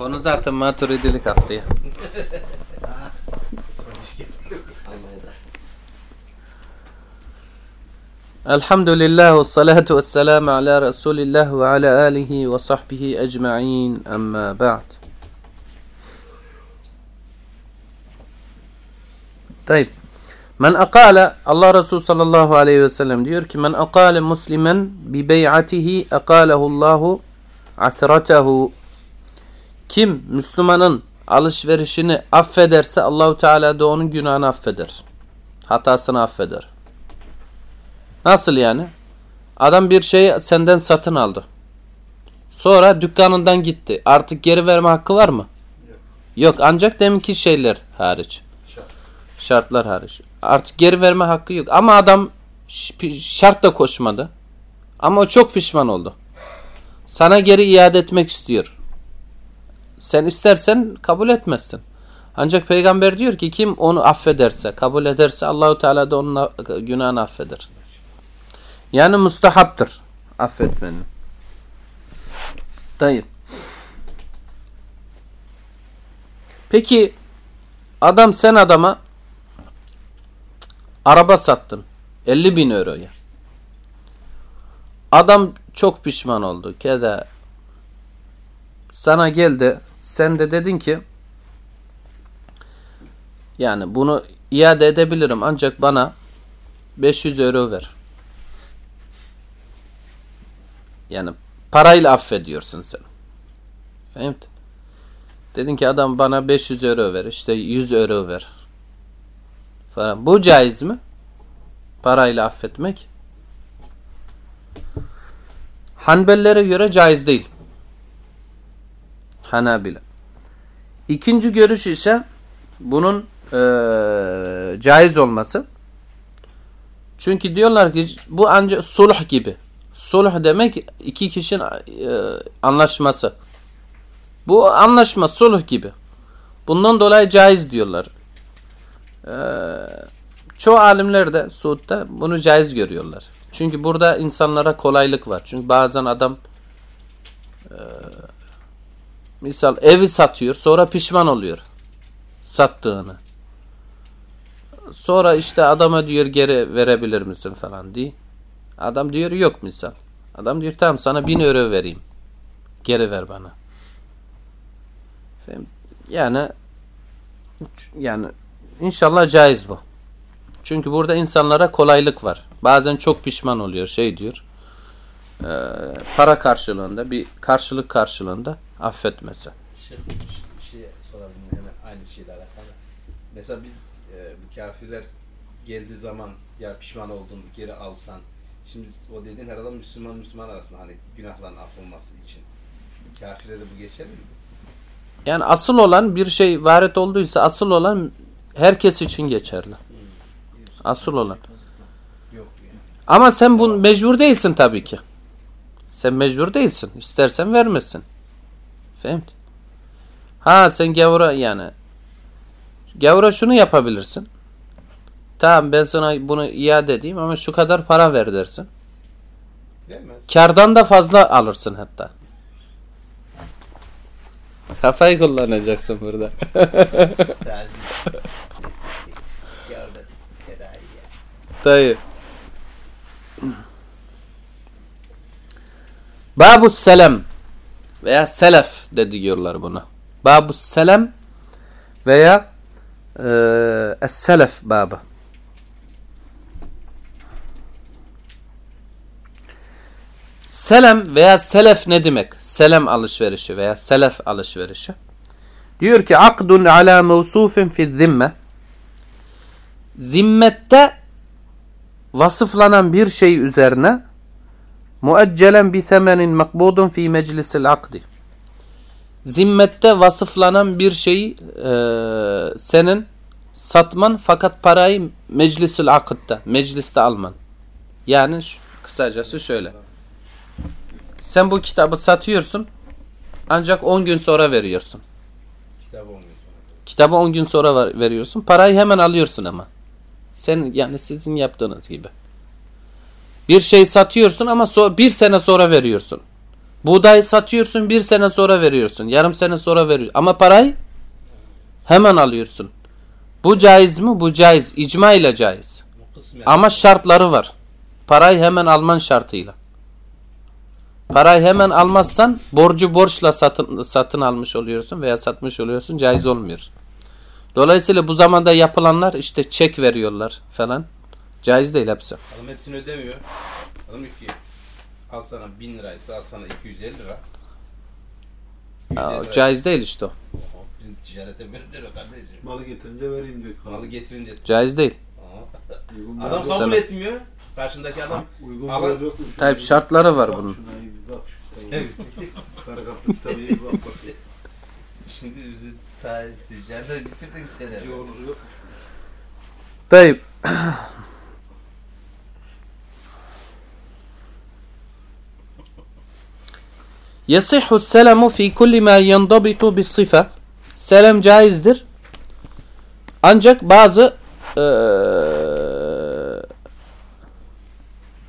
Konu zaten maturidilik haftaya. Elhamdülillah ve salatu ve selamu ala Resulillah ve ala alihi ve sahbihi ecma'in amma ba'd. Tayyip. Men akale Allah Resulü sallallahu aleyhi ve sellem diyor ki men akale muslimen bi bey'atihi akalehullahu asratehu kim Müslümanın alışverişini affederse Allahu Teala da onun günahını affeder. Hatasını affeder. Nasıl yani? Adam bir şeyi senden satın aldı. Sonra dükkanından gitti. Artık geri verme hakkı var mı? Yok. Yok ancak deminki şeyler hariç. Şart. Şartlar hariç. Artık geri verme hakkı yok. Ama adam şart da koşmadı. Ama o çok pişman oldu. Sana geri iade etmek istiyor. Sen istersen kabul etmezsin. Ancak peygamber diyor ki kim onu affederse, kabul ederse Allahu Teala da onun günahını affeder. Yani mustahaptır affetmenin. Dayı. Peki adam sen adama araba sattın 50 bin euroya. Adam çok pişman oldu. Keda sana geldi. Sen de dedin ki yani bunu iade edebilirim ancak bana 500 euro ver. Yani parayla affediyorsun sen. Fehmt? Dedin ki adam bana 500 euro ver. işte 100 euro ver. Falan. Bu caiz mi? Parayla affetmek. Hanbellere göre caiz değil. Hanabila. İkinci görüş ise bunun e, caiz olması. Çünkü diyorlar ki bu ancak sulh gibi. Sulh demek iki kişinin e, anlaşması. Bu anlaşma sulh gibi. Bundan dolayı caiz diyorlar. E, çoğu alimler de Suud'da bunu caiz görüyorlar. Çünkü burada insanlara kolaylık var. Çünkü bazen adam e, misal evi satıyor sonra pişman oluyor sattığını. Sonra işte adama diyor geri verebilir misin falan diye. Adam diyor yok misal. Adam diyor tamam sana bin euro vereyim. Geri ver bana. Yani yani inşallah caiz bu. Çünkü burada insanlara kolaylık var. Bazen çok pişman oluyor şey diyor. E, para karşılığında bir karşılık karşılığında affetmese. Şey, şey sorabilirim hemen aynı şeyle alakalı. Mesela biz e, bu kafirler geldiği zaman ya pişman oldun geri alsan Şimdi o dediğin herhalde Müslüman Müslüman arasında hani günahların affolması için. Kafirde de bu geçerli mi? Yani asıl olan bir şey varet olduysa asıl olan herkes için geçerli. Asıl olan. Ama sen bu mecbur değilsin tabii ki. Sen mecbur değilsin. İstersen vermesin. Fehmt? Ha sen gavura yani gavura şunu yapabilirsin. Tamam ben sana bunu iade edeyim ama şu kadar para ver dersin. Demez. Kardan da fazla alırsın hatta. Kafayı kullanacaksın burada. Dayı. Babu selam veya selef dedi diyorlar buna. Babu selam veya e, es-selef babı. Selam veya selef ne demek? Selam alışverişi veya selef alışverişi. Diyor ki akdun ala mevsufin fi zimme. Zimmette vasıflanan bir şey üzerine mueccelen bi themenin makbudun fi meclisil akdi. Zimmette vasıflanan bir şeyi e, senin satman fakat parayı meclisil akıtta, mecliste alman. Yani kısacası şöyle. Sen bu kitabı satıyorsun ancak 10 gün sonra veriyorsun. Kitabı 10 gün sonra. Kitabı 10 gün sonra veriyorsun. Parayı hemen alıyorsun ama. Sen yani sizin yaptığınız gibi. Bir şey satıyorsun ama so bir sene sonra veriyorsun. Buğdayı satıyorsun bir sene sonra veriyorsun. Yarım sene sonra veriyorsun. Ama parayı hemen alıyorsun. Bu caiz mi? Bu caiz. İcma ile caiz. Ama şartları var. Parayı hemen alman şartıyla. Parayı hemen almazsan borcu borçla satın, satın almış oluyorsun veya satmış oluyorsun. Caiz olmuyor. Dolayısıyla bu zamanda yapılanlar işte çek veriyorlar falan. Caiz değil hepsi. Adam hepsini ödemiyor. Adam diyor ki al sana 1000 liraysa al sana 250 lira. 250 Aa, lira. caiz değil işte o. Oho, Bizim ticarete böyle o kardeşim. Malı getirince vereyim diyor. Malı getirince. Caiz değil. Uygun Adam bir- kabul Sana- etmiyor. Karşındaki adam Uygun Alan- bir yokmuş. Tabii şartları var Bak bunun. Şuna iyi bir bak şu kitaba. Kara kaplı kitaba iyi bir bak bak. şimdi bizi sahil ticarete bitirdik seni. Olur yokmuş. Yasihhu selamu fi kulli ma yandabitu bis sife. Selam caizdir. Ancak bazı e,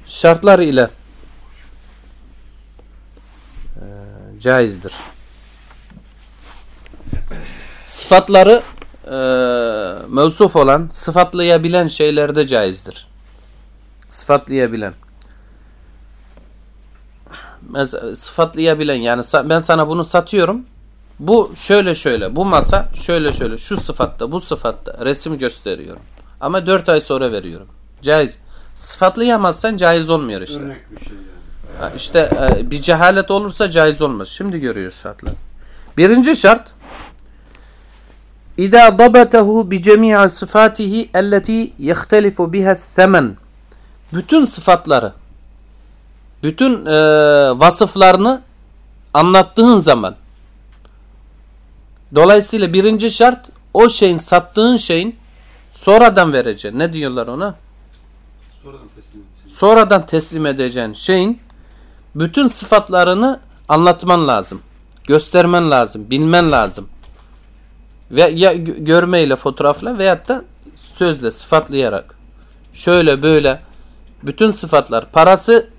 şartlar ile e, caizdir. Sıfatları e, mevsuf olan, sıfatlayabilen şeylerde caizdir. Sıfatlayabilen. Sıfatlayabilen yani ben sana bunu satıyorum. Bu şöyle şöyle, bu masa şöyle şöyle, şu sıfatta, bu sıfatta resim gösteriyorum. Ama 4 ay sonra veriyorum. Caiz. Sıfatlayamazsan caiz olmuyor işte. Örnek bir şey yani. İşte e, bir cehalet olursa caiz olmaz. Şimdi görüyoruz şartları. Birinci şart İza dabatahu bi cemi'i sıfatihi elleti yehtelifu biha semen. Bütün sıfatları bütün e, vasıflarını anlattığın zaman dolayısıyla birinci şart o şeyin sattığın şeyin sonradan vereceksin. Ne diyorlar ona? Sonradan teslim edeceğim. sonradan teslim edeceğin şeyin bütün sıfatlarını anlatman lazım. Göstermen lazım, bilmen lazım. Ve ya gö- görmeyle, fotoğrafla veyahut da sözle, sıfatlayarak. Şöyle böyle bütün sıfatlar, parası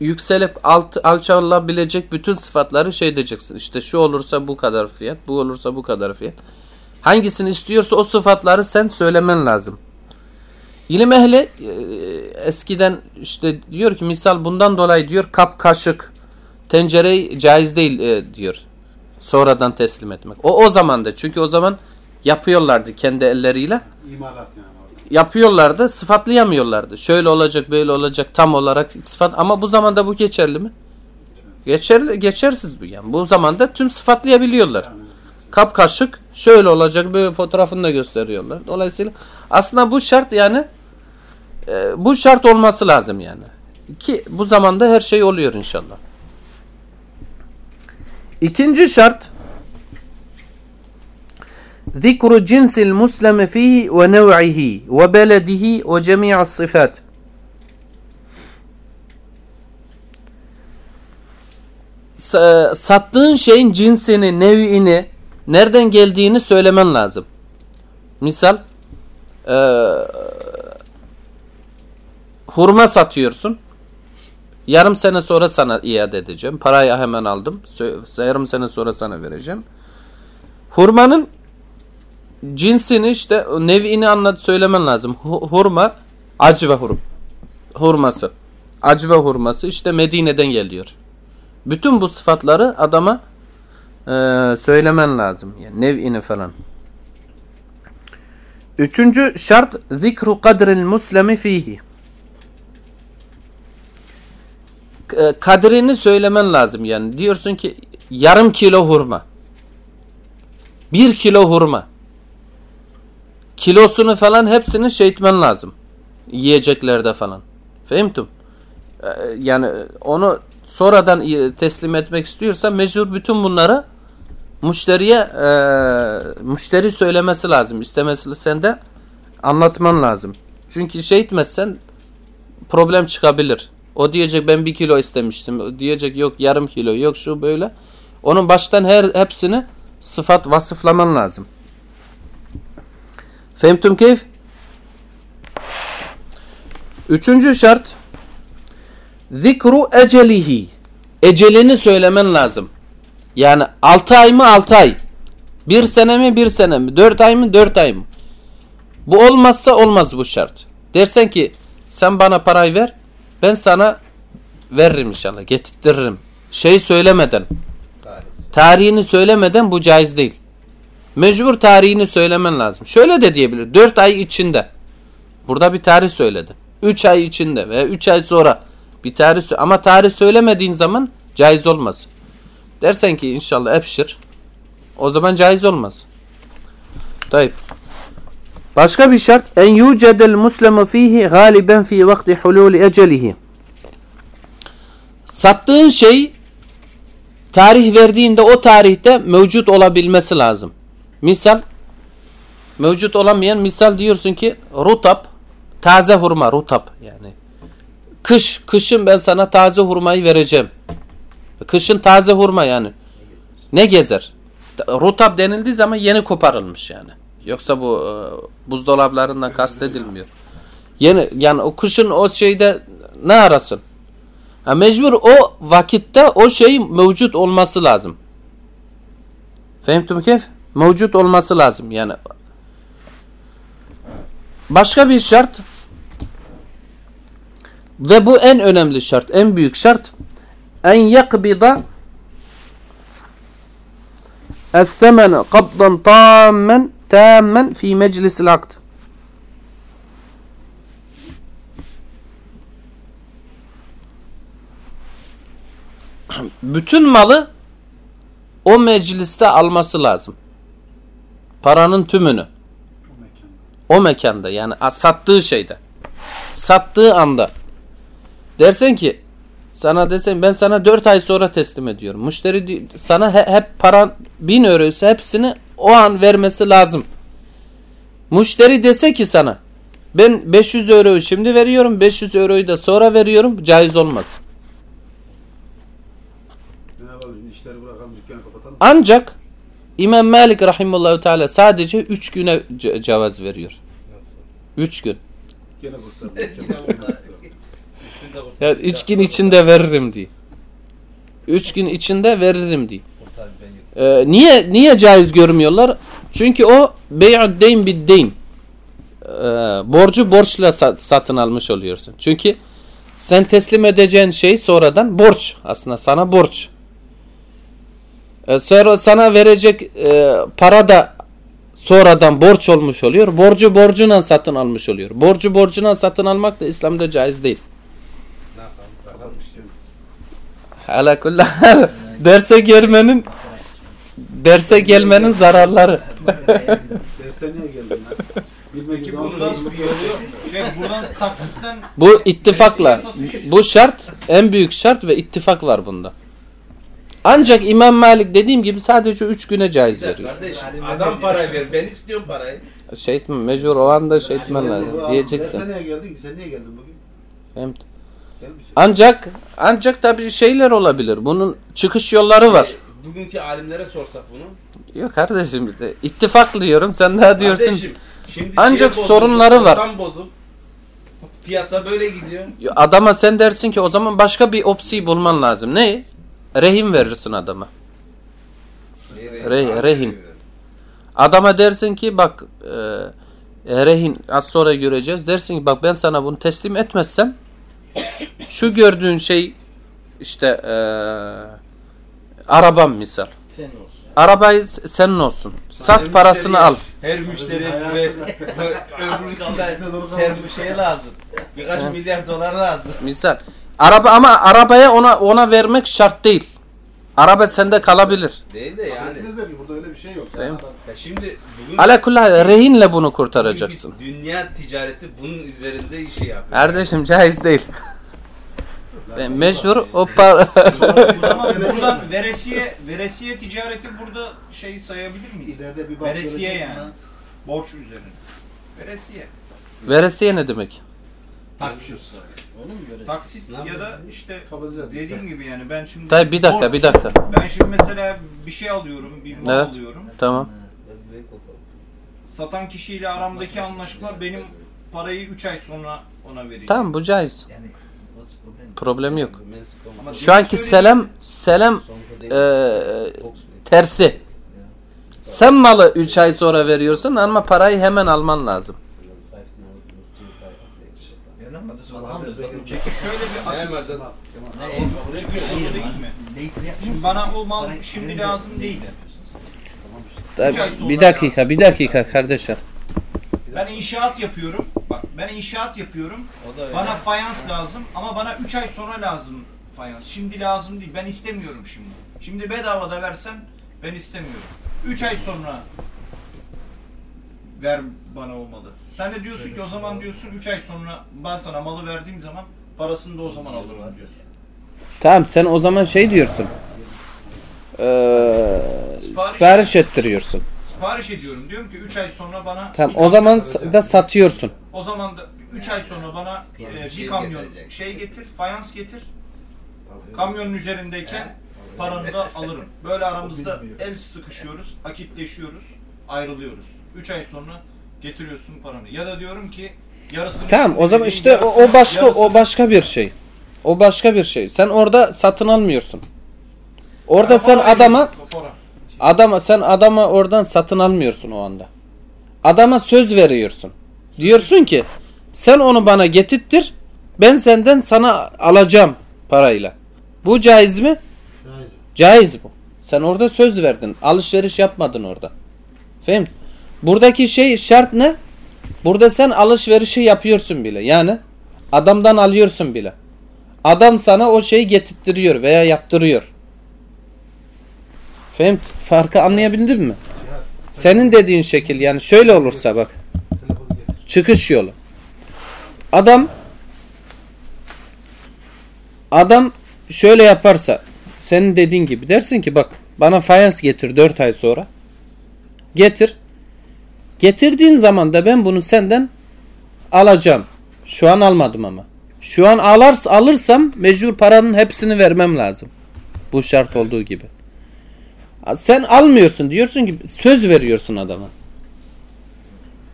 yükselip alt, alçalabilecek bütün sıfatları şey diyeceksin. İşte şu olursa bu kadar fiyat, bu olursa bu kadar fiyat. Hangisini istiyorsa o sıfatları sen söylemen lazım. İlim ehli e, eskiden işte diyor ki misal bundan dolayı diyor kap kaşık tencere caiz değil e, diyor. Sonradan teslim etmek. O o zaman da çünkü o zaman yapıyorlardı kendi elleriyle. İmalat yani. Yapıyorlardı, sıfatlayamıyorlardı. Şöyle olacak, böyle olacak tam olarak sıfat ama bu zamanda bu geçerli mi? Geçerli, geçersiz bu yani. Bu zamanda tüm sıfatlayabiliyorlar. Kap kaşık şöyle olacak böyle fotoğrafını da gösteriyorlar. Dolayısıyla aslında bu şart yani e, bu şart olması lazım yani. Ki bu zamanda her şey oluyor inşallah. İkinci şart zikru cinsil muslimi fihi ve nev'ihi ve beledihi ve cemi'as sıfat. Sa- sattığın şeyin cinsini, nev'ini, nereden geldiğini söylemen lazım. Misal eee, hurma satıyorsun. Yarım sene sonra sana iade edeceğim. Parayı hemen aldım. Yarım sene sonra sana vereceğim. Hurmanın cinsini işte nev'ini anlat söylemen lazım. Hu- Hurma acve hurum. Hurması. Acve hurması işte Medine'den geliyor. Bütün bu sıfatları adama eee, söylemen lazım. Yani nev'ini falan. Üçüncü şart zikru kadril muslimi fihi. K- Kadrini söylemen lazım yani. Diyorsun ki yarım kilo hurma. Bir kilo hurma. Kilosunu falan hepsini şey etmen lazım. Yiyeceklerde falan. Fehimtum. Ee, Yani onu sonradan teslim etmek istiyorsan mecbur bütün bunları müşteriye e, müşteri söylemesi lazım. İstemesi sen de anlatman lazım. Çünkü şey etmezsen problem çıkabilir. O diyecek ben bir kilo istemiştim. O diyecek yok yarım kilo yok şu böyle. Onun baştan her hepsini sıfat vasıflaman lazım. Fehmtum keyf? Üçüncü şart zikru ecelihi. ecelini söylemen lazım. Yani 6 ay mı 6 ay. 1 sene mi 1 sene mi. 4 ay mı 4 ay mı. Bu olmazsa olmaz bu şart. Dersen ki sen bana parayı ver ben sana veririm inşallah getirtirim. Şey söylemeden Tarih. tarihini söylemeden bu caiz değil. Mecbur tarihini söylemen lazım. Şöyle de diyebilir. 4 ay içinde. Burada bir tarih söyledi. 3 ay içinde veya 3 ay sonra bir tarih ama tarih söylemediğin zaman caiz olmaz. Dersen ki inşallah ebşir. O zaman caiz olmaz. Tayyip. Başka bir şart en yucedel muslemu fihi galiben fi vakti hululi ecelihi. Sattığın şey tarih verdiğinde o tarihte mevcut olabilmesi lazım. Misal mevcut olamayan misal diyorsun ki rutap taze hurma rutap yani. Kış kışın ben sana taze hurmayı vereceğim. Kışın taze hurma yani. Ne gezer? Rutap denildiği zaman yeni koparılmış yani. Yoksa bu e, buzdolaplarından kastedilmiyor. Yeni yani o kışın o şeyde ne arasın? Ha, mecbur o vakitte o şey mevcut olması lazım. Fehmtum keyf? mevcut olması lazım yani. Başka bir şart ve bu en önemli şart, en büyük şart en yakbida es-semene kabdan tammen tammen fi meclisil akd. Bütün malı o mecliste alması lazım. Paranın tümünü. O mekanda yani sattığı şeyde. Sattığı anda. Dersen ki sana desen ben sana 4 ay sonra teslim ediyorum. Müşteri sana he- hep paran 1000 euroysa hepsini o an vermesi lazım. Müşteri dese ki sana ben 500 euroyu şimdi veriyorum 500 euroyu da sonra veriyorum caiz olmaz. Ne yapalım işleri bırakalım dükkanı kapatalım. Ancak İmam Malik rahimullahu teala sadece 3 güne ce- cevaz veriyor. Nasıl? 3 gün. Yani 3 gün içinde veririm diye. 3 gün içinde veririm diye. Ee, niye niye caiz görmüyorlar? Çünkü o bey'ud deyn bid deyn. Ee, borcu borçla sa- satın almış oluyorsun. Çünkü sen teslim edeceğin şey sonradan borç. Aslında sana borç. Ee, sonra sana verecek e, para da sonradan borç olmuş oluyor. Borcu borcuna satın almış oluyor. Borcu borcuna satın almak da İslam'da caiz değil. Ala kulli hal, derse gelmenin derse gelmenin zararları. Derse niye geldin lan? Bilmek Ki buradan bir yolu yok. Şey buradan taksitten Bu ittifakla bu şart en büyük şart ve ittifak var bunda. Ancak İmam Malik dediğim gibi sadece 3 güne caiz veriyor. kardeşim adam parayı ver ben istiyorum parayı. Şey etme, mecbur o anda şey etmen lazım. Diyeceksin. Derse niye geldin ki? Sen niye geldin bugün? Gelmeyecek. Ancak ancak tabii şeyler olabilir. Bunun çıkış yolları var. E, Bugünkü alimlere sorsak bunu. Yok kardeşim işte ittifak diyorum. Sen daha diyorsun. Kardeşim, şimdi Ancak şey bozuldu, sorunları var. bozuk. Piyasa böyle gidiyor. Adama sen dersin ki o zaman başka bir opsiyi bulman lazım. Ne? Rehin verirsin adama. Re- rehin. Adama dersin ki bak e, e, rehin az sonra göreceğiz. Dersin ki bak ben sana bunu teslim etmezsem şu gördüğün şey işte e, arabam misal. senin olsun. Arabayı senin olsun. Sat parasını al. Her müşteri içinde bir şey lazım. Birkaç milyar dolar lazım. Misal. Araba ama arabaya ona ona vermek şart değil. Araba sende kalabilir. Değil de yani. Bilmezler ki burada öyle bir şey yok. Değil mi? Adam- Ya şimdi bugün Ala kulli hal, rehinle bunu bugünkü kurtaracaksın. dünya ticareti bunun üzerinde işi yapıyor. Kardeşim caiz değil. Ben mecbur o para O zaman buradan veresiye veresiye ticareti burada şey sayabilir miyiz? İleride bir bak Veresiye yani. Borç üzerine. Veresiye. veresiye ne demek? Taksit. Onu mu? Taksit Ne ya da işte Kapatacağız. dediğim gibi yani ben şimdi Tabii bir dakika, bir dakika. Ben şimdi mesela bir şey alıyorum, bir mal Evet. alıyorum. Tamam. Satan kişiyle aramdaki anlaşma benim parayı 3 ay sonra ona vereceğim. Tamam bu caiz. Yani Problem yok. Ama Şu anki selam selam e, Bey. tersi. Sen malı 3 ay sonra veriyorsun ama parayı hemen alman lazım. Peki şöyle bir Ne atı var da- çıkış yolu değil mi? Şimdi bana o mal şimdi lazım değil. Sonra Bir dakika, bir dakika kardeşler. Ben inşaat yapıyorum. Bak ben inşaat yapıyorum. Da. Bana fayans lazım ama bana 3 ay sonra lazım fayans. Şimdi lazım değil. Ben istemiyorum şimdi. Şimdi bedava da versen ben istemiyorum. 3 ay sonra ver bana o malı. Sen de diyorsun ki o zaman diyorsun 3 ay sonra ben sana malı verdiğim zaman parasını da o zaman alırım diyorsun. Tamam sen o zaman şey diyorsun. Ee, Sipariş- sipariş ettiriyorsun. Sipariş ediyorum. Diyorum ki 3 ay sonra bana Tamam o zaman da satıyorsun. o zaman da 3 ay sonra bana e, bir Şey kamyon getirecek. şey getir, fayans getir. Kamyonun üzerindeyken paranı da alırım. Böyle aramızda el sıkışıyoruz, akitleşiyoruz, ayrılıyoruz. 3 ay sonra getiriyorsun paranı. Ya da diyorum ki yarısını Tamam o zaman işte o, o yarısını- başka o yarısını- başka bir şey. O başka bir şey. Sen orada satın almıyorsun. Orada sen Para adama adama sen adama oradan satın almıyorsun o anda. Adama söz veriyorsun. Diyorsun ki sen onu bana getirttir. Ben senden sana alacağım parayla. Bu caiz mi? Caiz. Caiz bu. Sen orada söz verdin. Alışveriş yapmadın orada. Fehim? Buradaki şey şart ne? Burada sen alışverişi yapıyorsun bile. Yani adamdan alıyorsun bile. Adam sana o şeyi getirttiriyor veya yaptırıyor. Fehim? Farkı anlayabildin mi? Senin dediğin şekil yani şöyle olursa bak. Çıkış yolu. Adam adam şöyle yaparsa senin dediğin gibi dersin ki bak bana fayans getir 4 ay sonra. Getir. Getirdiğin zaman da ben bunu senden alacağım. Şu an almadım ama. Şu an alır, alırsam mecbur paranın hepsini vermem lazım. Bu şart olduğu gibi. Sen almıyorsun diyorsun ki söz veriyorsun adama.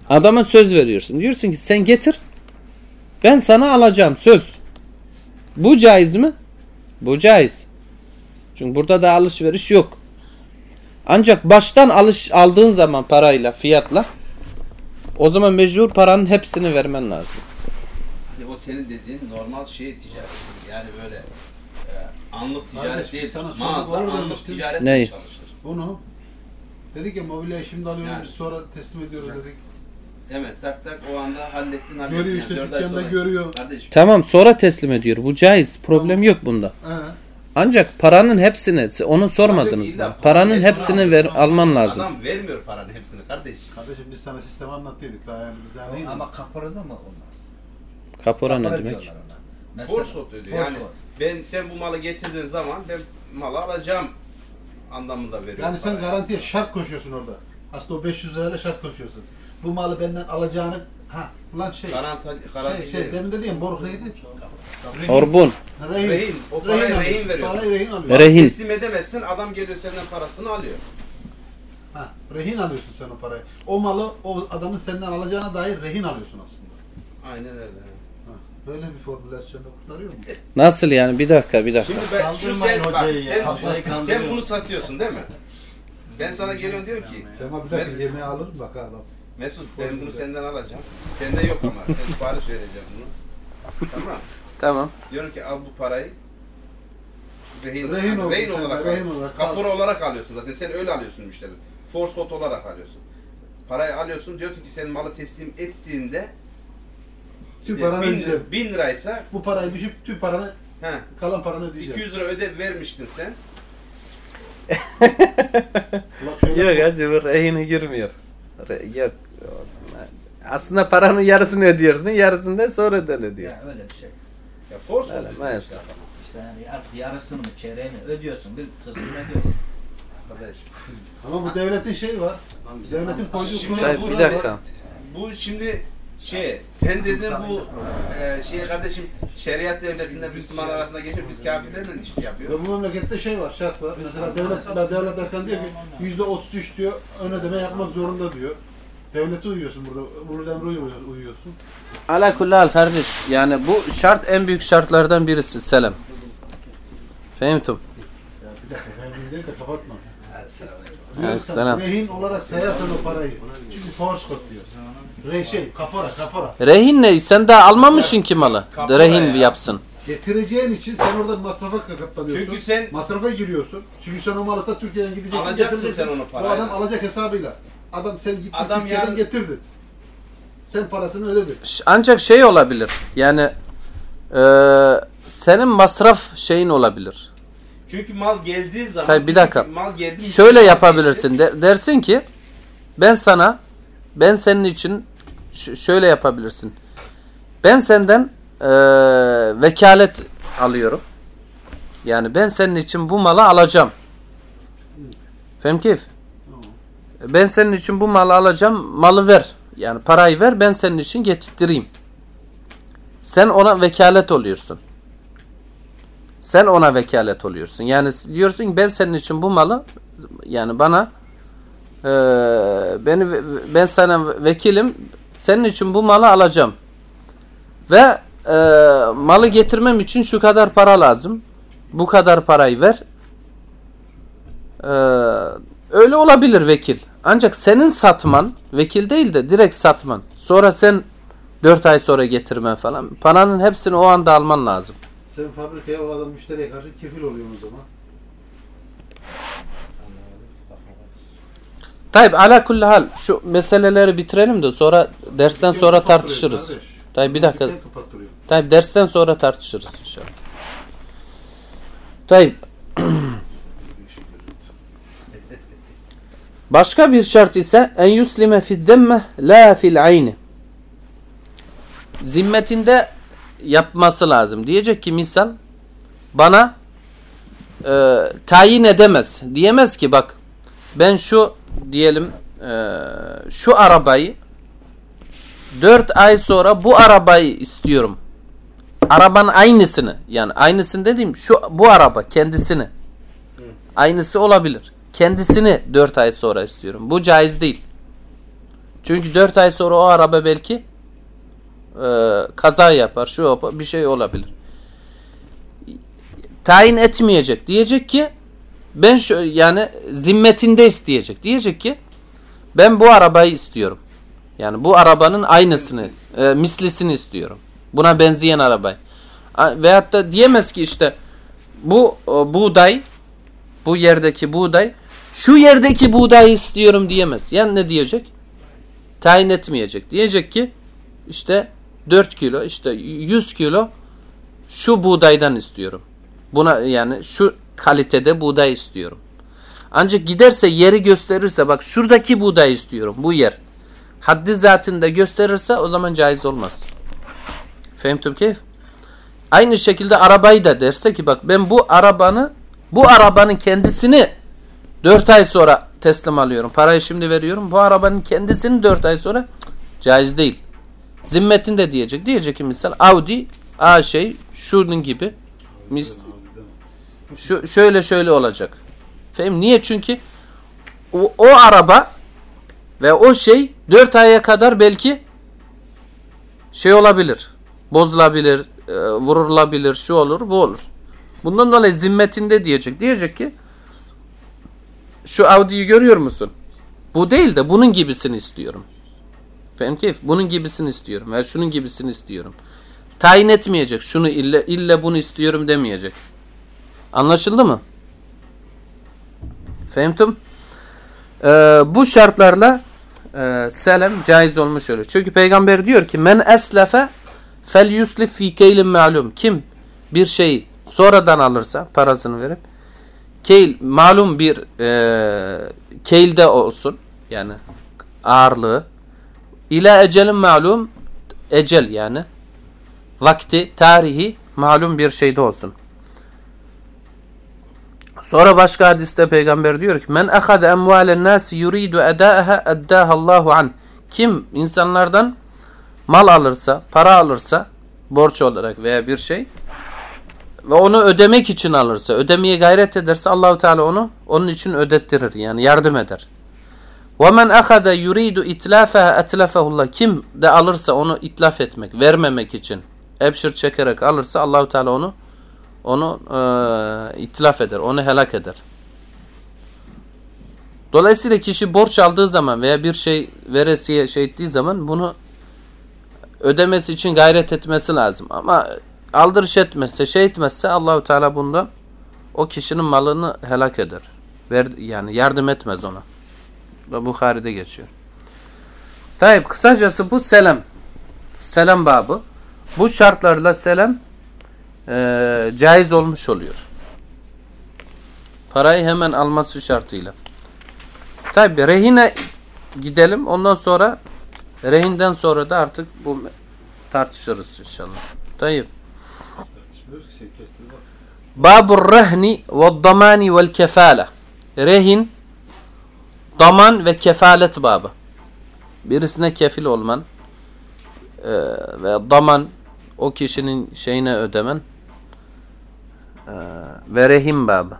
Adama söz veriyorsun. Diyorsun ki sen getir. Ben sana alacağım söz. Bu caiz mi? Bu caiz. Çünkü burada da alışveriş yok. Ancak baştan alış aldığın zaman parayla, fiyatla o zaman mecbur paranın hepsini vermen lazım. Hani o senin dediğin normal şey ticaret. Yani böyle e, anlık ticaret Kardeş, değil. sana sorun Mağaza olur anlık demiştim. ticaret Neyi? çalışır. Bunu dedik ya mobilyayı şimdi alıyoruz Yani. biz sonra teslim ediyoruz dedik. Evet tak tak o anda hallettin. hallettin. Görüyor işte Dört ay dükkanda sonra- görüyor. Kardeşim Tamam sonra teslim ediyor. Bu caiz. Problem yok bunda. He. Ancak paranın hepsini onu sormadınız mı? paranın hepsini hepsini ver, alman lazım. Adam vermiyor paranın hepsini kardeş. Kardeşim biz sana sistemi anlattıydık daha yani bizden değil mi? Ama kaporada mı olmaz? Kapora ne demek? Force ödüyor. Yani ben sen bu malı getirdiğin zaman ben malı alacağım anlamında veriyorum. Yani sen parayı. garantiye şart koşuyorsun orada. Aslında o 500 lirayla şart koşuyorsun. Bu malı benden alacağını ha ulan şey Garanti, garanti şey şey demin dediğim boruk neydi? Orbun. Rehin. Rehin. O parayı rehin alıyorsun. veriyor. Parayı rehin alıyorsun. Rehin. Teslim edemezsin adam geliyor senden parasını alıyor. Ha, rehin alıyorsun sen o parayı. O malı o adamın senden alacağına dair rehin alıyorsun aslında. Aynen öyle. Ha, böyle bir formülasyonda kurtarıyor mu? Nasıl yani? Bir dakika, bir dakika. Şimdi ben şu sen bak sen, sen bunu satıyorsun değil mi? Ben sana geliyorum diyorum ki Cemal bir dakika yemeği alır mı bak adam. Mesut ben bunu senden alacağım. Sende yok ama sen sipariş vereceğim bunu. Tamam. Tamam. Diyorum ki al bu parayı. Rehin, Rehin olsun rehin sen olarak, rehin olarak Kapora kalsın. olarak alıyorsun zaten. Sen öyle alıyorsun müşteri. Force code olarak alıyorsun. Parayı alıyorsun diyorsun ki senin malı teslim ettiğinde Tüm işte paranı bin, ödeyeceğim. bin liraysa Bu parayı düşüp tüm paranı he, kalan paranı ödeyeceğim. 200 lira öde vermiştin sen. Bak şöyle Yok hacı bu rehine girmiyor. Re- yok. Aslında paranın yarısını ödüyorsun, yarısını da sonradan Ya ödüyorsun. öyle bir şey. Ya force Öyle, maalesef. işte. İşte yani artık yarısını mı çeyreğini ödüyorsun bir kısmını ödüyorsun. Arkadaş. Ama bu devletin şeyi var. Devletin koyduğu Tabii, bir dakika. Bu şimdi şey, sen dedin bu e, şey kardeşim şeriat devletinde Müslüman arasında geçip biz kafirlerle iş yapıyor. Ve bu memlekette şey var, şart var. Mesela devlet, devlet erken diyor ki yüzde 33 diyor ön ödeme yapmak zorunda diyor. Devlete uyuyorsun burada. Ulul emre uyuyor- uyuyorsun. Ala kullal kardeş. Yani bu şart en büyük şartlardan birisi selam. Fehimtum. Ya bir dakika. Ben değil de kapatma. Aleykümselam. Rehin olarak sayarsan o parayı. Çünkü kod diyor. Re şey, kapora, kapora. Rehin ne? Sen daha almamışsın ki malı. Kapora Rehin ya. yapsın. Getireceğin için sen orada masrafa katlanıyorsun. Çünkü sen- Masrafa giriyorsun. Çünkü sen o malı ta Türkiye'den gideceksin. Alacaksın sen onu Bu parayla. adam alacak hesabıyla. Adam sen gittin Adam Türkiye'den yarın- getirdin. Sen parasını ödedin. Ancak şey olabilir. Yani eee, senin masraf şeyin olabilir. Çünkü mal geldiği zaman Tabii bir dakika. Mal geldi Şöyle yapabilirsin. De- dersin ki ben sana ben senin için şöyle yapabilirsin. Ben senden eee, vekalet alıyorum. Yani ben senin için bu malı alacağım. Fehim keyif? Ben senin için bu malı alacağım. Malı ver. Yani parayı ver ben senin için getirttireyim. Sen ona vekalet oluyorsun. Sen ona vekalet oluyorsun. Yani diyorsun ki ben senin için bu malı yani bana eee, beni ben sana vekilim senin için bu malı alacağım. Ve eee, malı getirmem için şu kadar para lazım. Bu kadar parayı ver. Eee, öyle olabilir vekil. Ancak senin satman vekil değil de direkt satman. Sonra sen 4 ay sonra getirmen falan. Paranın hepsini o anda alman lazım. Sen fabrikaya o adam müşteriye karşı kefil oluyorsun o zaman. Tayyip ala kulli hal şu meseleleri bitirelim de sonra dersten sonra tartışırız. Tayyip bir dakika. Tayyip dersten sonra tartışırız inşallah. Tayyip. Başka bir şart ise en yuslime fid demme la fil ayni. Zimmetinde yapması lazım. Diyecek ki misal bana e, tayin edemez. Diyemez ki bak ben şu diyelim e, şu arabayı 4 ay sonra bu arabayı istiyorum. Arabanın aynısını yani aynısını dediğim şu bu araba kendisini. Aynısı olabilir. Kendisini 4 ay sonra istiyorum. Bu caiz değil. Çünkü 4 ay sonra o araba belki e, kaza yapar, şu yapar, bir şey olabilir. Tayin etmeyecek. Diyecek ki ben şu yani zimmetinde isteyecek. Diyecek ki ben bu arabayı istiyorum. Yani bu arabanın aynısını, e, mislisini istiyorum. Buna benzeyen arabayı. Veyahut da diyemez ki işte bu o, buğday, bu yerdeki buğday, şu yerdeki buğdayı istiyorum diyemez. Yani ne diyecek? Tayin etmeyecek. Diyecek ki işte 4 kilo, işte 100 kilo şu buğdaydan istiyorum. Buna yani şu kalitede buğday istiyorum. Ancak giderse yeri gösterirse bak şuradaki buğday istiyorum bu yer. Haddi zatında gösterirse o zaman caiz olmaz. Fehmtum keyif? Aynı şekilde arabayı da derse ki bak ben bu arabanı bu arabanın kendisini 4 ay sonra teslim alıyorum. Parayı şimdi veriyorum. Bu arabanın kendisini 4 ay sonra cık, caiz değil. Zimmetinde diyecek. Diyecek ki misal Audi A şey şunun gibi mis, şu şöyle şöyle olacak. Fehim niye? Çünkü o, o araba ve o şey 4 aya kadar belki şey olabilir. Bozulabilir, e, vurulabilir, şu olur, bu olur. Bundan dolayı zimmetinde diyecek. Diyecek ki şu Audi'yi görüyor musun? Bu değil de bunun gibisini istiyorum. Fehim keyif? Bunun gibisini istiyorum. Veya şunun gibisini istiyorum. Tayin etmeyecek. Şunu ille, ille bunu istiyorum demeyecek. Anlaşıldı mı? Fehmtum? Ee, bu şartlarla e, selam caiz olmuş olur. Çünkü peygamber diyor ki men eslefe fel yuslif fi keylin ma'lum. Kim bir şeyi sonradan alırsa parasını verip keyl malum bir e, keylde olsun yani ağırlığı ila ecelin malum ecel yani vakti tarihi malum bir şeyde olsun. Sonra başka hadiste peygamber diyor ki men ahade emvalen nas yuridu edaaha eddaha Allahu an. Kim insanlardan mal alırsa, para alırsa borç olarak veya bir şey ve onu ödemek için alırsa, ödemeye gayret ederse Allahu Teala onu onun için ödettirir. Yani yardım eder. وَمَنْ أَخَذَ يُرِيدُ اِتْلَافَهَا اَتْلَفَهُ اللّٰهِ Kim de alırsa onu itlaf etmek, vermemek için ebşir çekerek alırsa Allahu Teala onu onu e, itlaf eder, onu helak eder. Dolayısıyla kişi borç aldığı zaman veya bir şey veresiye şey ettiği zaman bunu ödemesi için gayret etmesi lazım. Ama aldırış etmezse, şey etmezse Allahu Teala bunda o kişinin malını helak eder. Ver, yani yardım etmez ona. Ve Bukhari'de geçiyor. Tayyip kısacası bu selam. Selam babı. Bu şartlarla selam e, caiz olmuş oluyor. Parayı hemen alması şartıyla. Tabi rehine gidelim. Ondan sonra rehinden sonra da artık bu tartışırız inşallah. Tayyip. Tartışmıyoruz ki şey kestirme. Babur rehni ve damani vel kefale. Rehin, daman ve kefalet babı. Birisine kefil olman e, ve daman o kişinin şeyine ödemen e, ve rehin babı.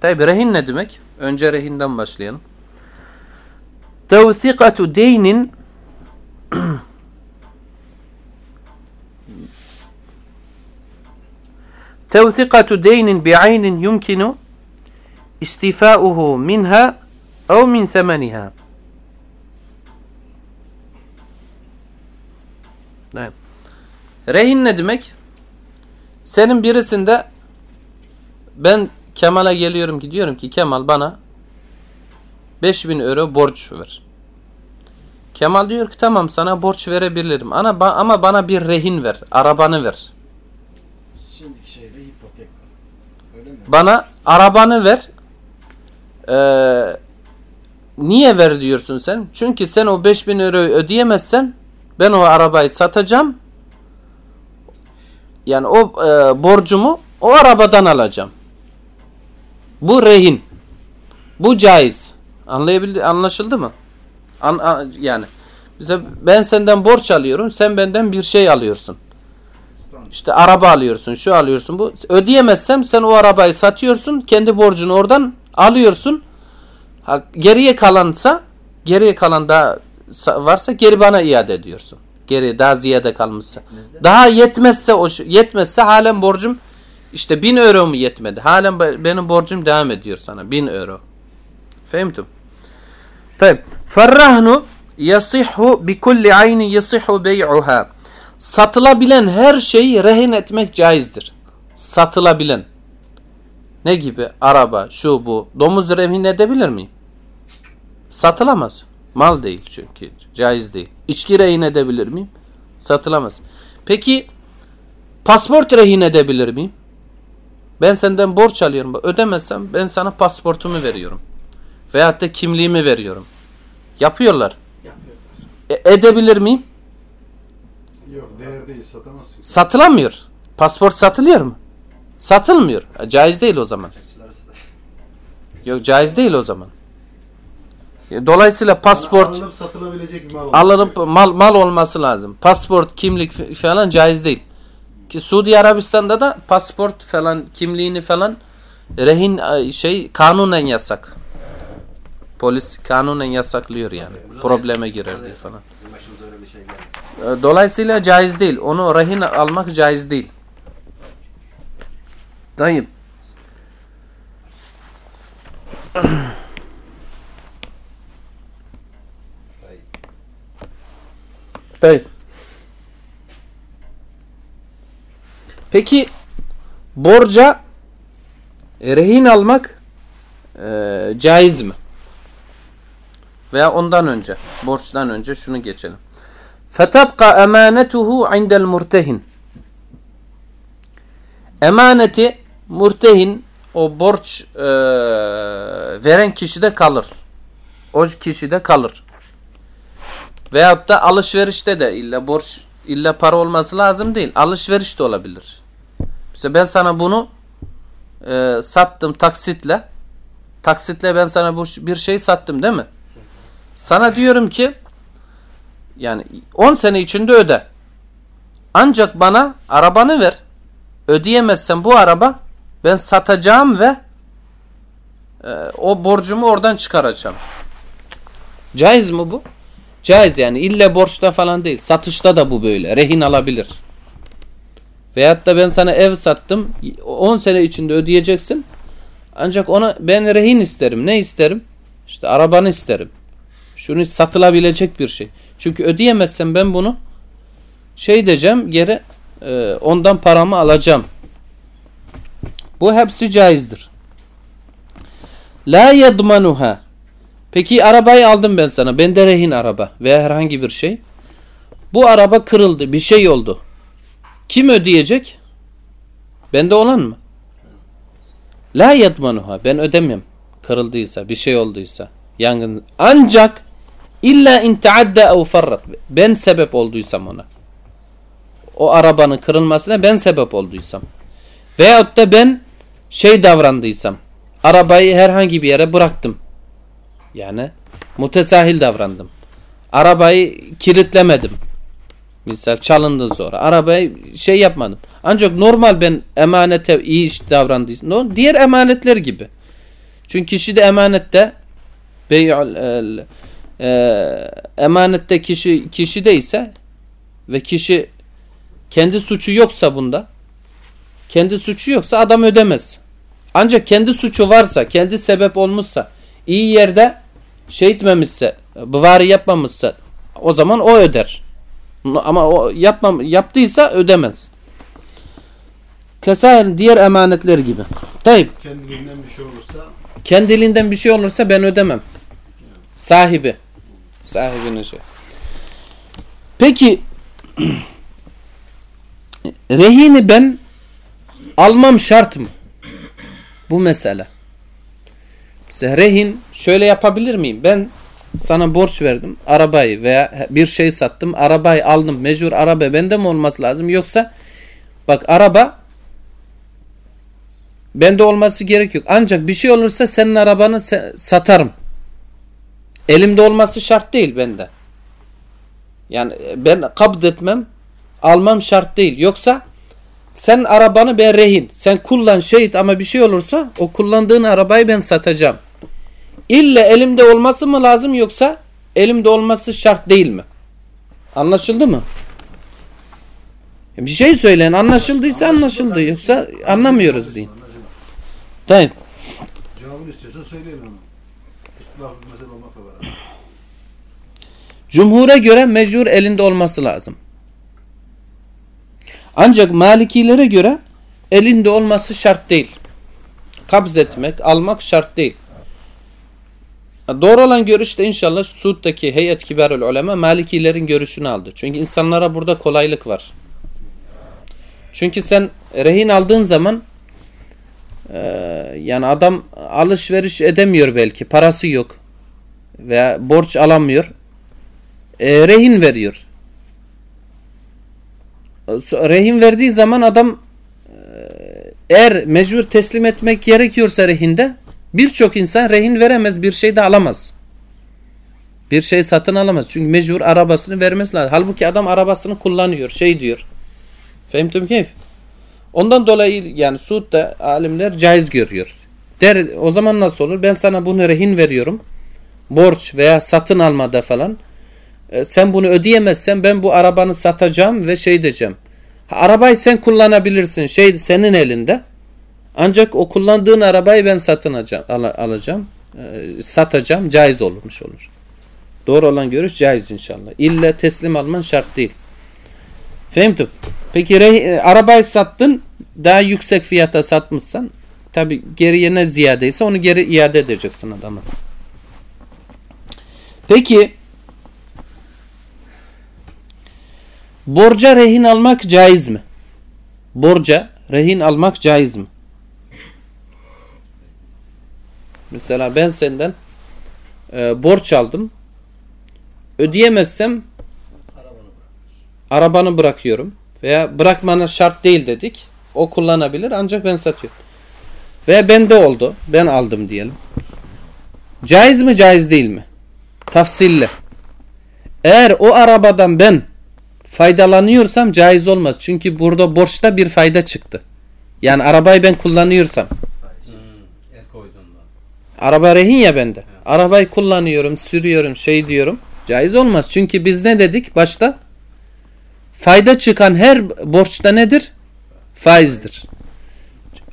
Tabi rehin ne demek? Önce rehinden başlayalım. Tevthikatu deynin Tevthikatu deynin bi'aynin yumkinu istifauhu minha ev min semeniha. Evet. Rehin ne demek? Senin birisinde ben Kemal'a geliyorum ki diyorum ki Kemal bana 5000 euro borç ver. Kemal diyor ki tamam sana borç verebilirim ama, ama bana bir rehin ver. Arabanı ver. Bana arabanı ver. Ee, niye ver diyorsun sen? Çünkü sen o 5000 euroyu ödeyemezsen ben o arabayı satacağım. Yani o e, borcumu o arabadan alacağım. Bu rehin. Bu caiz. Anlayabildi anlaşıldı mı? An, an- yani bize ben senden borç alıyorum, sen benden bir şey alıyorsun. İşte araba alıyorsun, şu alıyorsun, bu. Ödeyemezsem sen o arabayı satıyorsun, kendi borcunu oradan alıyorsun. Ha, geriye kalansa, geriye kalan da varsa geri bana iade ediyorsun. Geri daha ziyade kalmışsa. Daha yetmezse o yetmezse halen borcum işte bin euro mu yetmedi? Halen be- benim borcum devam ediyor sana. Bin euro. Fehmtum? Tayyip. Ferrahnu yasihhu bi kulli ayni yasihhu bey'uha. Satılabilen her şeyi rehin etmek caizdir. Satılabilen. Ne gibi? Araba, şu bu. Domuz rehin edebilir miyim? Satılamaz. Mal değil çünkü. Caiz değil. İçki rehin edebilir miyim? Satılamaz. Peki pasport rehin edebilir miyim? Ben senden borç alıyorum. Ödemezsem ben sana pasportumu veriyorum. Veyahut da kimliğimi veriyorum. Yapıyorlar. E, edebilir miyim? Yok değer değil satamazsın. Satılamıyor. Pasport satılıyor mu? Satılmıyor. Caiz değil o zaman. Yok caiz değil o zaman. E, Dolayısıyla pasport Alınıp satılabilecek bir mal alınıp mal mal olması lazım. Pasport, kimlik falan caiz değil. Ki Suudi Arabistan'da da pasport falan kimliğini falan rehin şey kanunen yasak. Polis kanunen yasaklıyor yani. Probleme girerdi falan. Bizim başımıza öyle bir şey geldi. E, Dolayısıyla caiz değil. Onu rehin almak caiz değil. Dayım. Dayım. Peki borca rehin almak e, caiz mi? Veya ondan önce, borçtan önce şunu geçelim. فَتَبْقَى اَمَانَتُهُ عِنْدَ الْمُرْتَهِنِ Emaneti murtehin o borç e, veren kişide kalır. O kişide kalır. Veyahut da alışverişte de illa borç illa para olması lazım değil. Alışveriş de olabilir. Mesela ben sana bunu e, sattım taksitle. Taksitle ben sana bu, bir şey sattım değil mi? Sana diyorum ki yani 10 sene içinde öde. Ancak bana arabanı ver. Ödeyemezsen bu araba ben satacağım ve e, o borcumu oradan çıkaracağım. Caiz mi bu? Caiz yani illa borçta falan değil. Satışta da bu böyle. Rehin alabilir. Veyahut da ben sana ev sattım. 10 sene içinde ödeyeceksin. Ancak ona ben rehin isterim. Ne isterim? İşte arabanı isterim. Şunu satılabilecek bir şey. Çünkü ödeyemezsem ben bunu şey diyeceğim geri e, ondan paramı alacağım. Bu hepsi caizdir. La yadmanuha. Peki arabayı aldım ben sana. Bende rehin araba veya herhangi bir şey. Bu araba kırıldı. Bir şey oldu. Kim ödeyecek? Bende olan mı? La yadmanuha. Ben ödemem. Kırıldıysa, bir şey olduysa, yangın. Ancak illa in taadda ev farrat. Ben sebep olduysam ona. O arabanın kırılmasına ben sebep olduysam. Veyahut da ben şey davrandıysam. Arabayı herhangi bir yere bıraktım. Yani mutesahil davrandım. Arabayı kilitlemedim. Misal çalındı sonra. Arabayı şey yapmadım. Ancak normal ben emanete iyi iş davrandıysam. No, diğer emanetler gibi. Çünkü kişi de emanette bey'ul el, e, emanette kişi kişi ise ve kişi kendi suçu yoksa bunda kendi suçu yoksa adam ödemez. Ancak kendi suçu varsa, kendi sebep olmuşsa, iyi yerde şey etmemişse, bıvari yapmamışsa o zaman o öder. Ama o yapmam, yaptıysa ödemez. Kesayen diğer emanetler gibi. Tayyip. Kendiliğinden bir şey olursa Kendiliğinden bir şey olursa ben ödemem. Sahibi. Sahibinin şey. Peki rehini ben almam şart mı? Bu mesele. Rehin şöyle yapabilir miyim? Ben sana borç verdim arabayı veya bir şey sattım arabayı aldım mecbur araba bende mi olması lazım yoksa bak araba bende olması gerek yok ancak bir şey olursa senin arabanı satarım elimde olması şart değil bende yani ben kabd etmem almam şart değil yoksa sen arabanı ben rehin sen kullan şehit ama bir şey olursa o kullandığın arabayı ben satacağım İlle elimde olması mı lazım yoksa elimde olması şart değil mi? Anlaşıldı mı? Bir şey söyleyin. Anlaşıldıysa anlaşıldı. Yoksa anlamıyoruz deyin. Tamam. cevabını istiyorsa söyleyin onu. İhtilaf bir mesele olmakla beraber. Cumhur'a göre mecbur elinde olması lazım. Ancak Malikilere göre elinde olması şart değil. Kabz etmek, almak şart değil. Doğru olan görüş de inşallah Suud'daki Heyet Kibarül Ulema Malikilerin görüşünü aldı. Çünkü insanlara burada kolaylık var. Çünkü sen rehin aldığın zaman e, yani adam alışveriş edemiyor belki. Parası yok. Veya borç alamıyor. E, rehin veriyor. Rehin verdiği zaman adam e, eğer mecbur teslim etmek gerekiyorsa rehinde Birçok insan rehin veremez bir şey de alamaz. Bir şey satın alamaz. Çünkü mecbur arabasını vermesi lazım. Halbuki adam arabasını kullanıyor. Şey diyor. Fehmtum keyif? Ondan dolayı yani Suud'da alimler caiz görüyor. Der, o zaman nasıl olur? Ben sana bunu rehin veriyorum. Borç veya satın almada falan. E, sen bunu ödeyemezsen ben bu arabanı satacağım ve şey diyeceğim. Arabayı sen kullanabilirsin. Şey senin elinde. Ancak o kullandığın arabayı ben satın alacağım, al alacağım e, satacağım, caiz olmuş olur. Doğru olan görüş caiz inşallah. İlle teslim alman şart değil. Fehmtum. Peki e, arabayı sattın, daha yüksek fiyata satmışsan, tabi geriye ne ziyadeyse onu geri iade edeceksin adama. Peki, borca rehin almak caiz mi? Borca rehin almak caiz mi? Mesela ben senden e, borç aldım. Ödeyemezsem arabanı bırakıyorum. Veya bırakmana şart değil dedik. O kullanabilir ancak ben satıyorum. Ve bende oldu. Ben aldım diyelim. Caiz mi caiz değil mi? Tafsille. Eğer o arabadan ben faydalanıyorsam caiz olmaz. Çünkü burada borçta bir fayda çıktı. Yani arabayı ben kullanıyorsam. El koyduğundan. Araba rehin ya bende. arabayı kullanıyorum, sürüyorum, şey diyorum. Caiz olmaz. Çünkü biz ne dedik başta? Fayda çıkan her borçta nedir? Faizdir.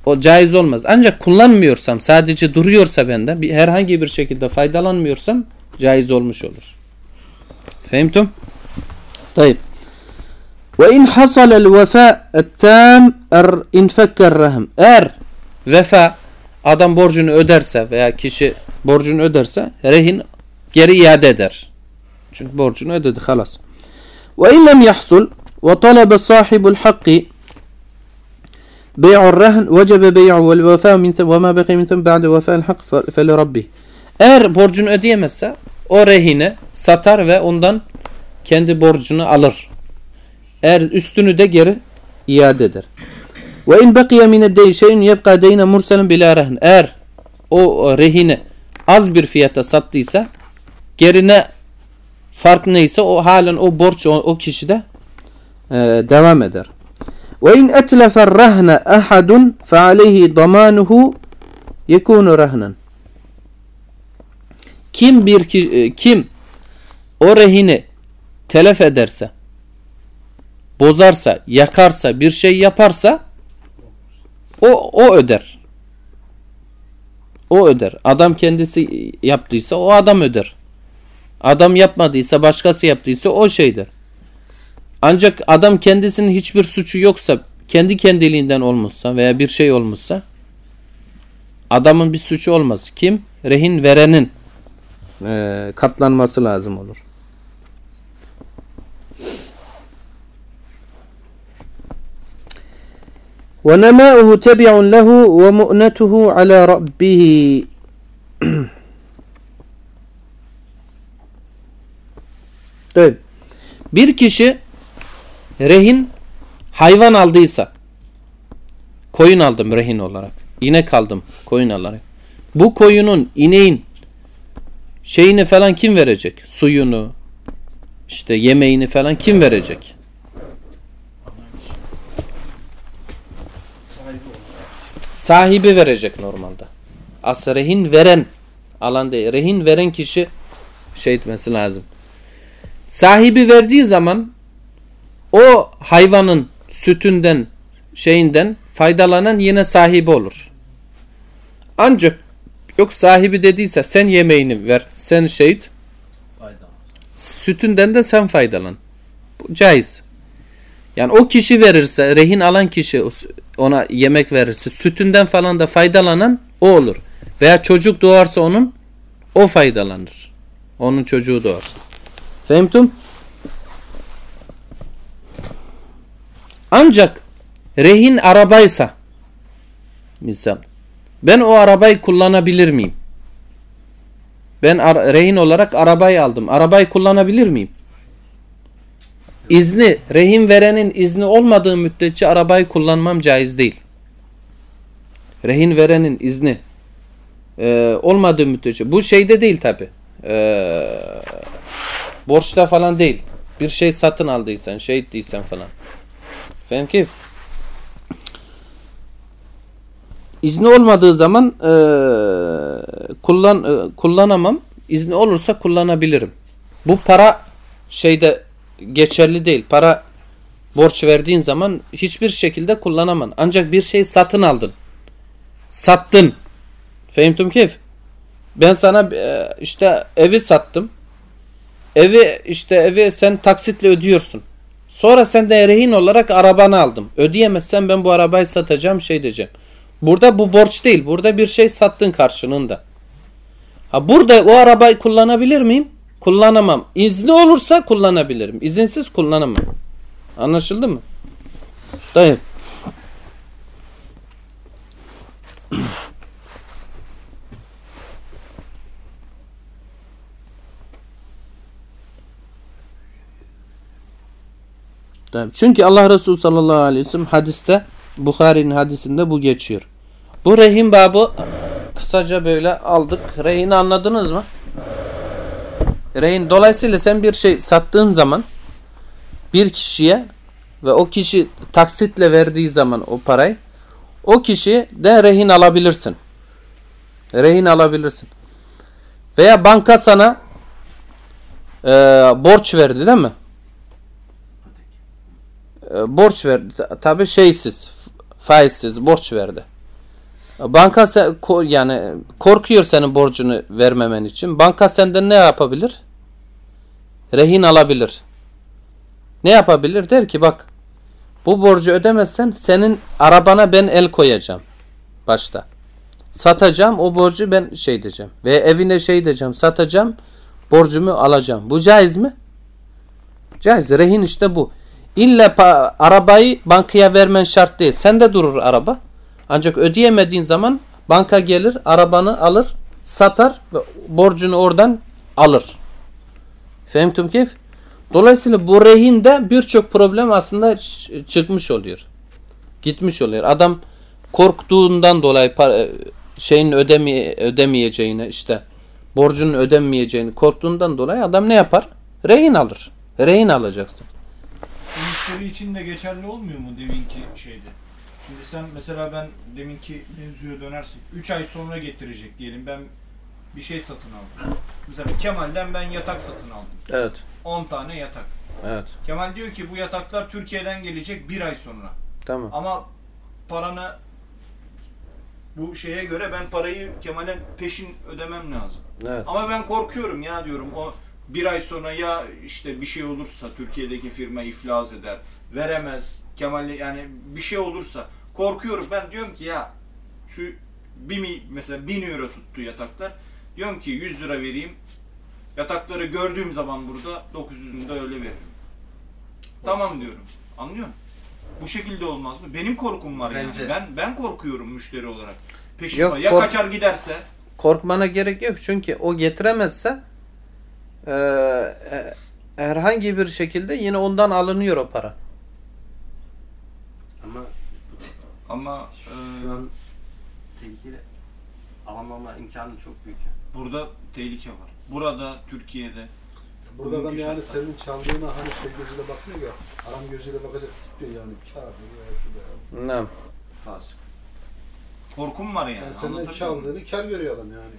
O caiz olmaz. Ancak kullanmıyorsam, sadece duruyorsa bende, bir, herhangi bir şekilde faydalanmıyorsam caiz olmuş olur. Fehimtum? Tayyip. Ve in hasalel vefa ettem er infekker rehm. Eğer vefa adam borcunu öderse veya kişi borcunu öderse rehin geri iade eder. Çünkü borcunu ödedi halas. Ve in lem yahsul ve talebe sahibul hakki bey'ur rehn vecebe bey'u vel vefa min ve ma beqi min sem ba'de vefa'l hak fel rabbi. Eğer borcunu ödeyemezse o rehine satar ve ondan kendi borcunu alır. Eğer üstünü de geri iade eder. Ve in bakiye min ed-deyn şey'un yebqa deyne murselen bila rehn. Eğer o rehine az bir fiyata sattıysa gerine fark neyse o halen o borç o, o kişide e, devam eder. Ve in etlefe rahne ahadun fe aleyhi damanuhu yekunu rahnen. Kim bir ki, kim o rehini telef ederse, bozarsa, yakarsa, bir şey yaparsa o o öder. O öder. Adam kendisi yaptıysa o adam öder. Adam yapmadıysa, başkası yaptıysa o şeydir. Ancak adam kendisinin hiçbir suçu yoksa, kendi kendiliğinden olmuşsa veya bir şey olmuşsa adamın bir suçu olmaz. Kim? Rehin verenin e, katlanması lazım olur. وَنَمَاؤُهُ تَبِعٌ لَهُ وَمُؤْنَتُهُ عَلَى رَبِّهِ Evet. Bir kişi rehin hayvan aldıysa koyun aldım rehin olarak. İnek aldım koyun olarak. Bu koyunun ineğin şeyini falan kim verecek? Suyunu işte yemeğini falan kim verecek? Sahibi verecek normalde. As rehin veren alan değil. Rehin veren kişi şey etmesi lazım. Sahibi verdiği zaman o hayvanın sütünden şeyinden faydalanan yine sahibi olur. Ancak yok sahibi dediyse sen yemeğini ver, sen şehit sütünden de sen faydalan. Bu caiz. Yani o kişi verirse, rehin alan kişi ona yemek verirse, sütünden falan da faydalanan o olur. Veya çocuk doğarsa onun, o faydalanır. Onun çocuğu doğarsa. Fehmtum? Ancak rehin arabaysa misal ben o arabayı kullanabilir miyim? Ben rehin olarak arabayı aldım. Arabayı kullanabilir miyim? İzni, rehin verenin izni olmadığı müddetçe arabayı kullanmam caiz değil. Rehin verenin izni e, olmadığı müddetçe. Bu şeyde değil tabi. E, borçta falan değil. Bir şey satın aldıysan, şey ettiysen falan. Fehim keyif? İzni olmadığı zaman e, kullan e, kullanamam. İzni olursa kullanabilirim. Bu para şeyde geçerli değil. Para borç verdiğin zaman hiçbir şekilde kullanamam. Ancak bir şey satın aldın. Sattın. Fehimtum keyif? Ben sana e, işte evi sattım. Evi işte evi sen taksitle ödüyorsun. Sonra senden rehin olarak arabanı aldım. Ödeyemezsen ben bu arabayı satacağım şey diyeceğim. Burada bu borç değil. Burada bir şey sattın karşılığında. Ha burada o arabayı kullanabilir miyim? Kullanamam. İzni olursa kullanabilirim. İzinsiz kullanamam. Anlaşıldı mı? Dayı. Çünkü Allah Resulü sallallahu aleyhi ve sellem hadiste Bukhari'nin hadisinde bu geçiyor. Bu rehin babı kısaca böyle aldık. Rehini anladınız mı? Rehin dolayısıyla sen bir şey sattığın zaman bir kişiye ve o kişi taksitle verdiği zaman o parayı o kişi de rehin alabilirsin. Rehin alabilirsin. Veya banka sana e, borç verdi değil mi? E, borç verdi. Tabi şeysiz, faizsiz borç verdi. Banka se- ko- yani korkuyor senin borcunu vermemen için. Banka senden ne yapabilir? Rehin alabilir. Ne yapabilir? Der ki bak bu borcu ödemezsen senin arabana ben el koyacağım. Başta. Satacağım o borcu ben şey diyeceğim. Ve evine şey diyeceğim. Satacağım borcumu alacağım. Bu caiz mi? Caiz. Rehin işte bu. İlla arabayı bankaya vermen şart değil. Sende durur araba. Ancak ödeyemediğin zaman banka gelir arabanı alır satar ve borcunu oradan alır. Fehmtum keyf? Dolayısıyla bu rehinde birçok problem aslında çıkmış oluyor. Gitmiş oluyor. Adam korktuğundan dolayı para, şeyin ödemeye, ödemeyeceğini işte borcunun ödenmeyeceğini korktuğundan dolayı adam ne yapar? Rehin alır. Rehin alacaksın. Müşteri için de geçerli olmuyor mu deminki şeyde? Şimdi sen mesela ben deminki mevzuya dönersek 3 ay sonra getirecek diyelim ben bir şey satın aldım. Mesela Kemal'den ben yatak satın aldım. Evet. 10 tane yatak. Evet. Kemal diyor ki bu yataklar Türkiye'den gelecek bir ay sonra. Tamam. Ama paranı bu şeye göre ben parayı Kemal'e peşin ödemem lazım. Evet. Ama ben korkuyorum ya diyorum o bir ay sonra ya işte bir şey olursa Türkiye'deki firma iflas eder, veremez Kemal yani bir şey olursa korkuyorum ben diyorum ki ya şu bir mi mesela 1000 euro tuttu yataklar diyorum ki 100 lira vereyim yatakları gördüğüm zaman burada 900'ünü de öyle veririm. Tamam diyorum. Anlıyor musun? Bu şekilde olmaz mı? Benim korkum var Bence- yani. Ben ben korkuyorum müşteri olarak. Peşin Yok, ya kork- kaçar giderse Korkmana gerek yok çünkü o getiremezse eee, e, herhangi bir şekilde yine ondan alınıyor o para. Ama ama e, şu an tehlikeli alamama imkanı çok büyük. Burada tehlike var. Burada Türkiye'de Burada adam Bugünkü yani şartlar. senin çaldığına hani şey gözüyle bakmıyor ya. Aram gözüyle bakacak tip diyor yani. Kâr diyor ya şurada ya. Ne? Fasık. korkum var yani. Yani senden Anlatabiliyor muyum? çaldığını kar görüyor adam yani.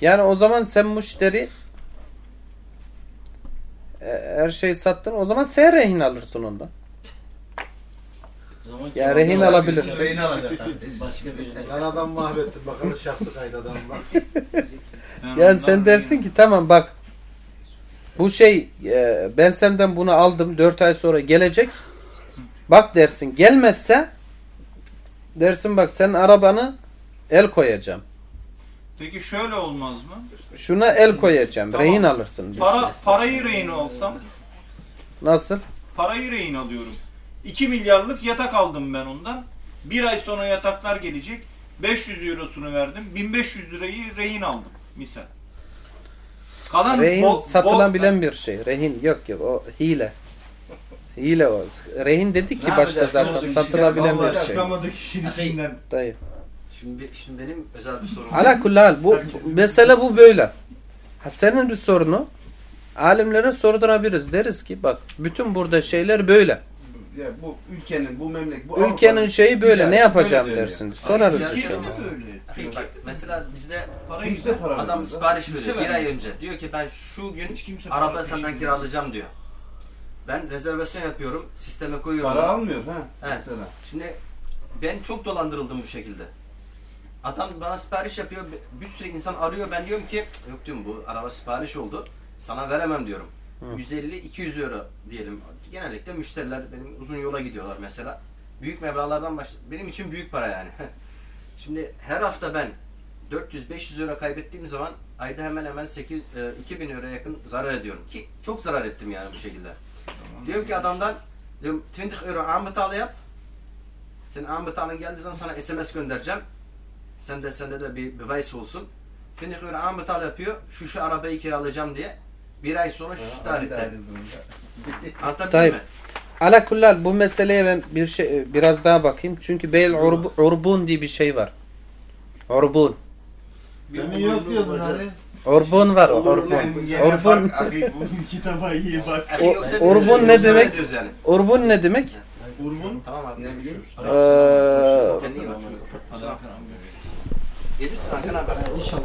Yani o zaman sen müşteri e, her şeyi sattın o zaman sen rehin alırsın ondan. Zaman Ya rehin alabilirsin. Rehin alacak. Başka birine. Ben adam mahvettim. Bakalım şaftı kaydı adam bak. Ben Yani sen dersin ki tamam bak bu şey e, ben senden bunu aldım 4 ay sonra gelecek. Bak dersin gelmezse dersin bak senin arabanı el koyacağım. Peki şöyle olmaz mı? Şuna el koyacağım. Tamam. Rehin alırsın. Para parayı rehin alsam, Nasıl? parayı rehin alıyorum. 2 milyarlık yatak aldım ben ondan. Bir ay sonra yataklar gelecek. 500 eurosunu verdim. 1500 lirayı rehin aldım misal. Kalan Rehin bol- satılabilen bir şey. Rehin yok yok o hile. Hile o. Rehin dedik ki Ne başta zaten satılabilen bir şey. çıkamadık işin içinden. Dayı. Şimdi, şimdi benim özel bir sorum Ala kullal bu mesele bu böyle. Ha, senin bir sorunu alimlere sordurabiliriz. Deriz ki bak bütün burada şeyler böyle. Ya bu ülkenin, bu memleket, bu Ülkenin Avrupa'nın şeyi böyle ticareti ne yapacağım dönüyor. dersin. Sorarız bir şey. Olmaz. Peki bak mesela bizde Para Kimse para adam sipariş veriyor bir ay önce. Diyor ki ben şu gün Hiç kimse araba para senden peşin kiralayacağım diyor. Ben rezervasyon yapıyorum, sisteme koyuyorum. Para almıyor ha Evet. mesela. Şimdi ben çok dolandırıldım bu şekilde. Adam bana sipariş yapıyor, bir sürü insan arıyor. Ben diyorum ki yok diyorum bu araba sipariş oldu. Sana veremem diyorum. 150-200 euro diyelim. Genellikle müşteriler benim uzun yola gidiyorlar mesela. Büyük meblağlardan baş benim için büyük para yani. Şimdi her hafta ben 400-500 euro kaybettiğim zaman ayda hemen hemen 8 e, 2000 euro yakın zarar ediyorum ki çok zarar ettim yani bu şekilde. Diyorum ki adamdan diyorum 20 euro anbetalı yap. Senin anbetalın geldiği zaman sana SMS göndereceğim. Sen de sende de bir beweis olsun. 20 euro anbetal yapıyor. Şu şu arabayı kiralayacağım diye. Bir ay sonra şu tarihte. Anlatabildim Tayyip. mi? Ala kullal bu meseleye ben bir şey biraz daha bakayım. Çünkü beyl urbu- urbun diye bir şey var. Urbun. Demin yok diyordun hani. Urbun var. Urbun. Urbun. kitaba iyi bak. Urbun ne demek? Urbun ne demek? Urmun. Tamam abi. Ne biliyor musun? Ee, Kendine iyi bak. Hasan Hakan abi. Gelirsin Hakan abi. İnşallah.